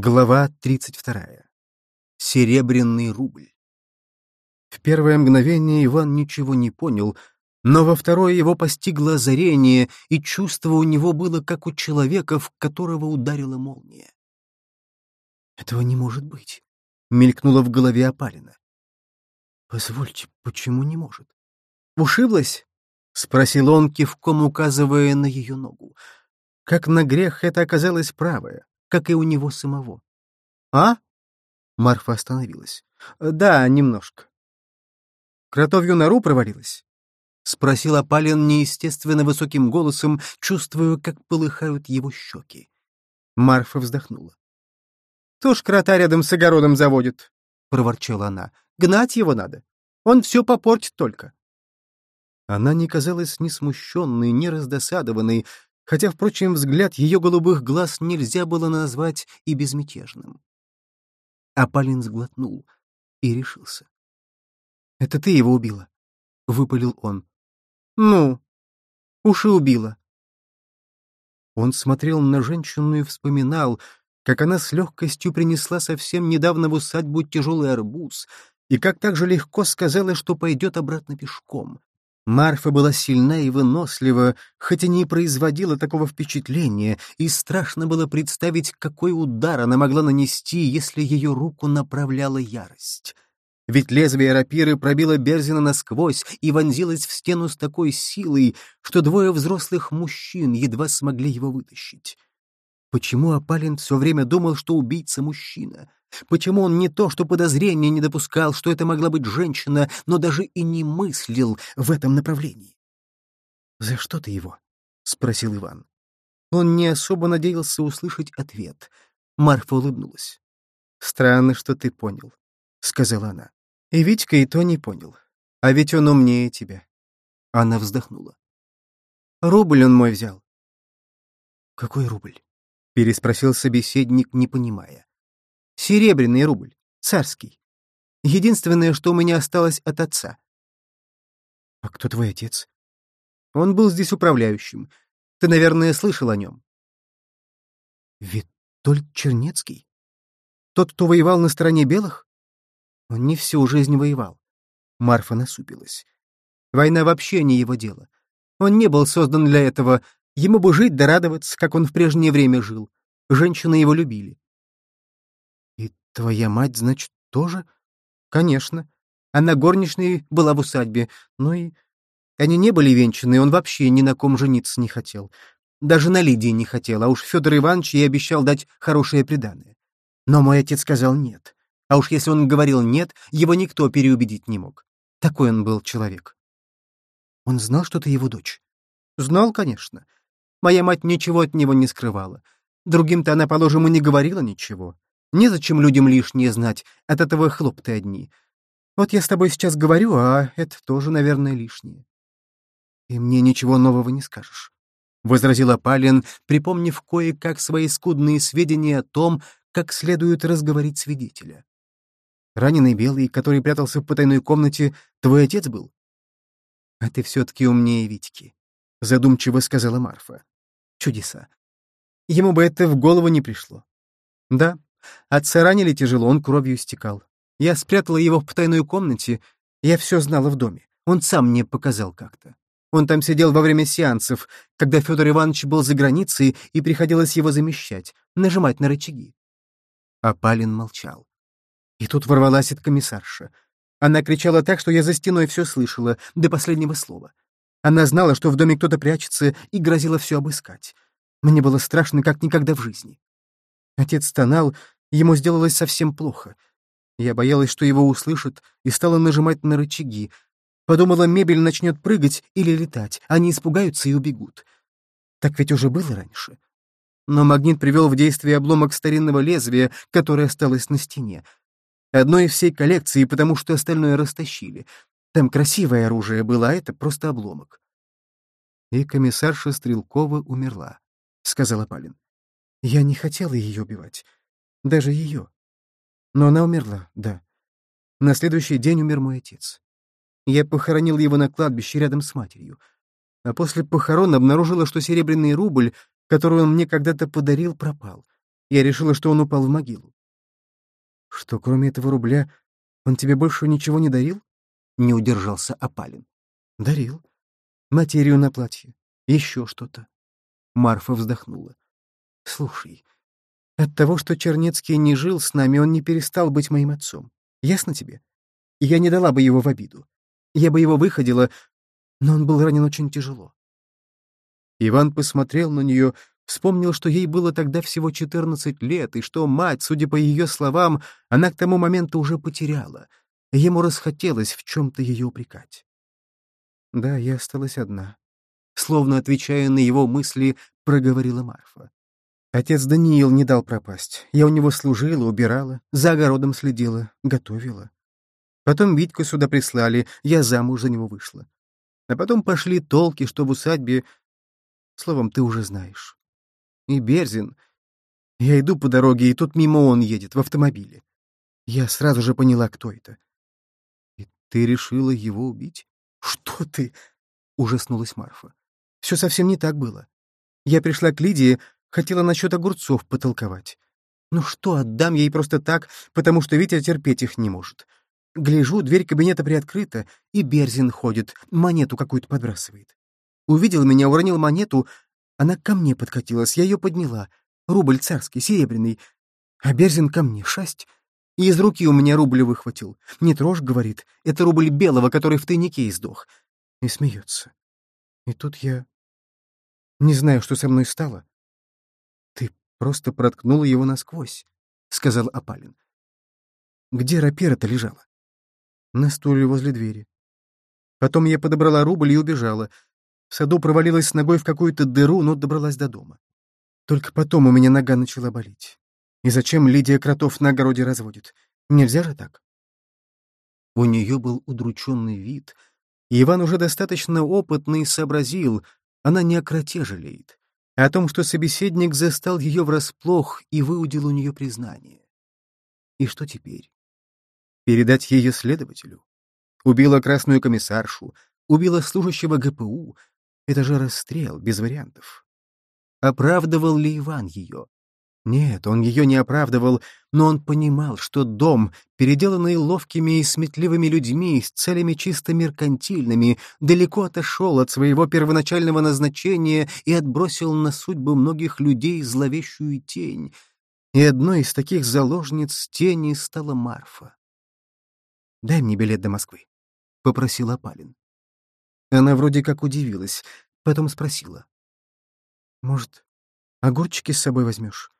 Глава 32. Серебряный рубль. В первое мгновение Иван ничего не понял, но во второе его постигло озарение, и чувство у него было, как у человека, в которого ударила молния. «Этого не может быть», — мелькнуло в голове опалина. «Позвольте, почему не может?» «Ушиблась?» — спросил он, кивком указывая на ее ногу. Как на грех это оказалось правое как и у него самого. «А?» — Марфа остановилась. «Да, немножко». «Кротовью нору провалилась?» — спросил Апалин неестественно высоким голосом, чувствуя, как полыхают его щеки. Марфа вздохнула. «Кто ж крота рядом с огородом заводит?» — проворчала она. «Гнать его надо. Он все попортит только». Она не казалась ни смущенной, ни раздосадованной, хотя, впрочем, взгляд ее голубых глаз нельзя было назвать и безмятежным. Апалин сглотнул и решился. — Это ты его убила? — выпалил он. — Ну, уши убила. Он смотрел на женщину и вспоминал, как она с легкостью принесла совсем недавно в усадьбу тяжелый арбуз, и как так же легко сказала, что пойдет обратно пешком. Марфа была сильна и вынослива, хотя не производила такого впечатления, и страшно было представить, какой удар она могла нанести, если ее руку направляла ярость. Ведь лезвие рапиры пробило Берзина насквозь и вонзилось в стену с такой силой, что двое взрослых мужчин едва смогли его вытащить. Почему Апалин все время думал, что убийца мужчина? Почему он не то, что подозрения не допускал, что это могла быть женщина, но даже и не мыслил в этом направлении? «За что ты его?» — спросил Иван. Он не особо надеялся услышать ответ. Марфа улыбнулась. «Странно, что ты понял», — сказала она. «И Витька и то не понял. А ведь он умнее тебя». Она вздохнула. «Рубль он мой взял». «Какой рубль?» — переспросил собеседник, не понимая. Серебряный рубль, царский. Единственное, что у меня осталось от отца. А кто твой отец? Он был здесь управляющим. Ты, наверное, слышал о нем. Витольд Чернецкий? Тот, кто воевал на стороне белых? Он не всю жизнь воевал. Марфа насупилась. Война вообще не его дело. Он не был создан для этого. Ему бы жить да радоваться, как он в прежнее время жил. Женщины его любили. Твоя мать, значит, тоже? Конечно. Она горничной была в усадьбе, но и... Они не были венчаны, он вообще ни на ком жениться не хотел. Даже на Лидии не хотел, а уж Федор Иванович ей обещал дать хорошее преданное. Но мой отец сказал нет. А уж если он говорил «нет», его никто переубедить не мог. Такой он был человек. Он знал, что ты его дочь? Знал, конечно. Моя мать ничего от него не скрывала. Другим-то она, положим, и не говорила ничего. Незачем людям лишнее знать, от этого хлопты одни. Вот я с тобой сейчас говорю, а это тоже, наверное, лишнее. И мне ничего нового не скажешь, — возразила Палин, припомнив кое-как свои скудные сведения о том, как следует разговорить свидетеля. Раненый белый, который прятался в потайной комнате, твой отец был? — А ты все-таки умнее Витьки, — задумчиво сказала Марфа. Чудеса. Ему бы это в голову не пришло. Да, Отца ранили тяжело, он кровью истекал. Я спрятала его в потайной комнате, я все знала в доме. Он сам мне показал как-то. Он там сидел во время сеансов, когда Федор Иванович был за границей, и приходилось его замещать, нажимать на рычаги. А Палин молчал. И тут ворвалась эта комиссарша. Она кричала так, что я за стеной все слышала, до последнего слова. Она знала, что в доме кто-то прячется, и грозила все обыскать. Мне было страшно, как никогда в жизни. Отец стонал, ему сделалось совсем плохо. Я боялась, что его услышат, и стала нажимать на рычаги. Подумала, мебель начнет прыгать или летать, они испугаются и убегут. Так ведь уже было раньше. Но магнит привел в действие обломок старинного лезвия, которое осталось на стене. Одно из всей коллекции, потому что остальное растащили. Там красивое оружие было, а это просто обломок. И комиссарша Стрелкова умерла, — сказала Палин. Я не хотела ее убивать. Даже ее. Но она умерла, да. На следующий день умер мой отец. Я похоронил его на кладбище рядом с матерью. А после похорон обнаружила, что серебряный рубль, который он мне когда-то подарил, пропал. Я решила, что он упал в могилу. Что, кроме этого рубля, он тебе больше ничего не дарил? Не удержался Апалин. Дарил. Материю на платье. Еще что-то. Марфа вздохнула. Слушай, от того, что Чернецкий не жил с нами, он не перестал быть моим отцом. Ясно тебе? Я не дала бы его в обиду. Я бы его выходила, но он был ранен очень тяжело. Иван посмотрел на нее, вспомнил, что ей было тогда всего 14 лет, и что мать, судя по ее словам, она к тому моменту уже потеряла. Ему расхотелось в чем-то ее упрекать. «Да, я осталась одна», — словно отвечая на его мысли, проговорила Марфа. Отец Даниил не дал пропасть. Я у него служила, убирала, за огородом следила, готовила. Потом Витьку сюда прислали, я замуж за него вышла. А потом пошли толки, что в усадьбе... Словом, ты уже знаешь. И Берзин... Я иду по дороге, и тут мимо он едет, в автомобиле. Я сразу же поняла, кто это. И ты решила его убить? Что ты? Ужаснулась Марфа. Все совсем не так было. Я пришла к Лидии, хотела насчет огурцов потолковать. Ну что, отдам ей просто так, потому что Витя терпеть их не может. Гляжу, дверь кабинета приоткрыта, и Берзин ходит, монету какую-то подбрасывает. Увидел меня, уронил монету, она ко мне подкатилась, я ее подняла. Рубль царский, серебряный. А Берзин ко мне, шасть. И из руки у меня рубль выхватил. Не трожь, говорит, это рубль белого, который в тайнике издох. И смеется. И тут я... Не знаю, что со мной стало. Просто проткнула его насквозь, — сказал Апалин. Где рапира-то лежала? на стуле возле двери. Потом я подобрала рубль и убежала. В саду провалилась ногой в какую-то дыру, но добралась до дома. Только потом у меня нога начала болеть. И зачем Лидия кротов на огороде разводит? Нельзя же так? У нее был удрученный вид, Иван уже достаточно опытный сообразил, она не о кроте жалеет, о том, что собеседник застал ее врасплох и выудил у нее признание. И что теперь? Передать ее следователю? Убила красную комиссаршу, убила служащего ГПУ. Это же расстрел, без вариантов. Оправдывал ли Иван ее? Нет, он ее не оправдывал, но он понимал, что дом, переделанный ловкими и сметливыми людьми с целями чисто меркантильными, далеко отошел от своего первоначального назначения и отбросил на судьбу многих людей зловещую тень. И одной из таких заложниц тени стала Марфа. Дай мне билет до Москвы», — попросила Палин. Она вроде как удивилась, потом спросила. «Может, огурчики с собой возьмешь?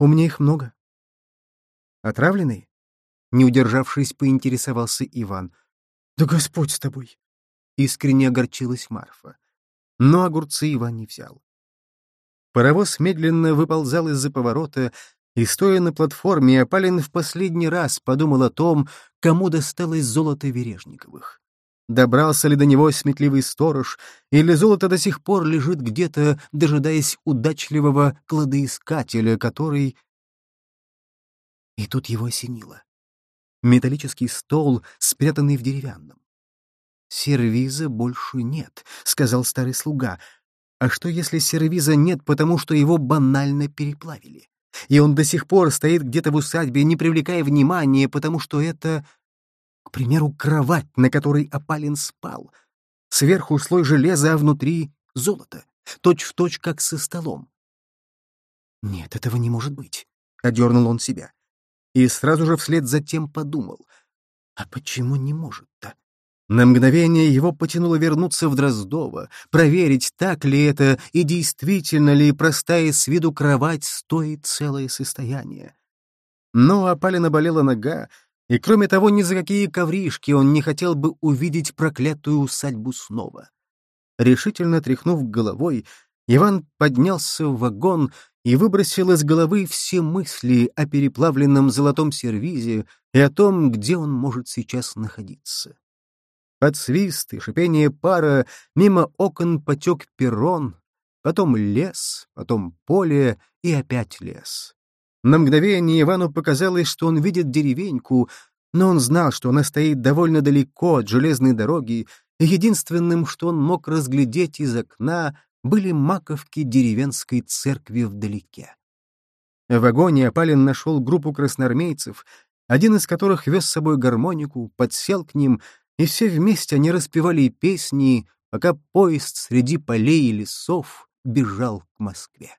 У меня их много». «Отравленные?» Не удержавшись, поинтересовался Иван. «Да Господь с тобой!» Искренне огорчилась Марфа. Но огурцы Иван не взял. Паровоз медленно выползал из-за поворота, и, стоя на платформе, Апалин в последний раз подумал о том, кому досталось золото Вережниковых. Добрался ли до него сметливый сторож, или золото до сих пор лежит где-то, дожидаясь удачливого кладоискателя, который... И тут его осенило. Металлический стол, спрятанный в деревянном. «Сервиза больше нет», — сказал старый слуга. «А что, если сервиза нет, потому что его банально переплавили?» и он до сих пор стоит где-то в усадьбе, не привлекая внимания, потому что это, к примеру, кровать, на которой опален спал. Сверху слой железа, а внутри — золото, точь-в-точь, точь, как со столом. «Нет, этого не может быть», — одернул он себя. И сразу же вслед за тем подумал, «А почему не может-то?» На мгновение его потянуло вернуться в Дроздово, проверить, так ли это и действительно ли простая с виду кровать стоит целое состояние. Но опалина болела нога, и кроме того, ни за какие ковришки он не хотел бы увидеть проклятую усадьбу снова. Решительно тряхнув головой, Иван поднялся в вагон и выбросил из головы все мысли о переплавленном золотом сервизе и о том, где он может сейчас находиться. Под свист и шипение пара мимо окон потек перрон, потом лес, потом поле и опять лес. На мгновение Ивану показалось, что он видит деревеньку, но он знал, что она стоит довольно далеко от железной дороги, и единственным, что он мог разглядеть из окна, были маковки деревенской церкви вдалеке. В вагоне Апалин нашел группу красноармейцев, один из которых вез с собой гармонику, подсел к ним, и все вместе они распевали песни, пока поезд среди полей и лесов бежал к Москве.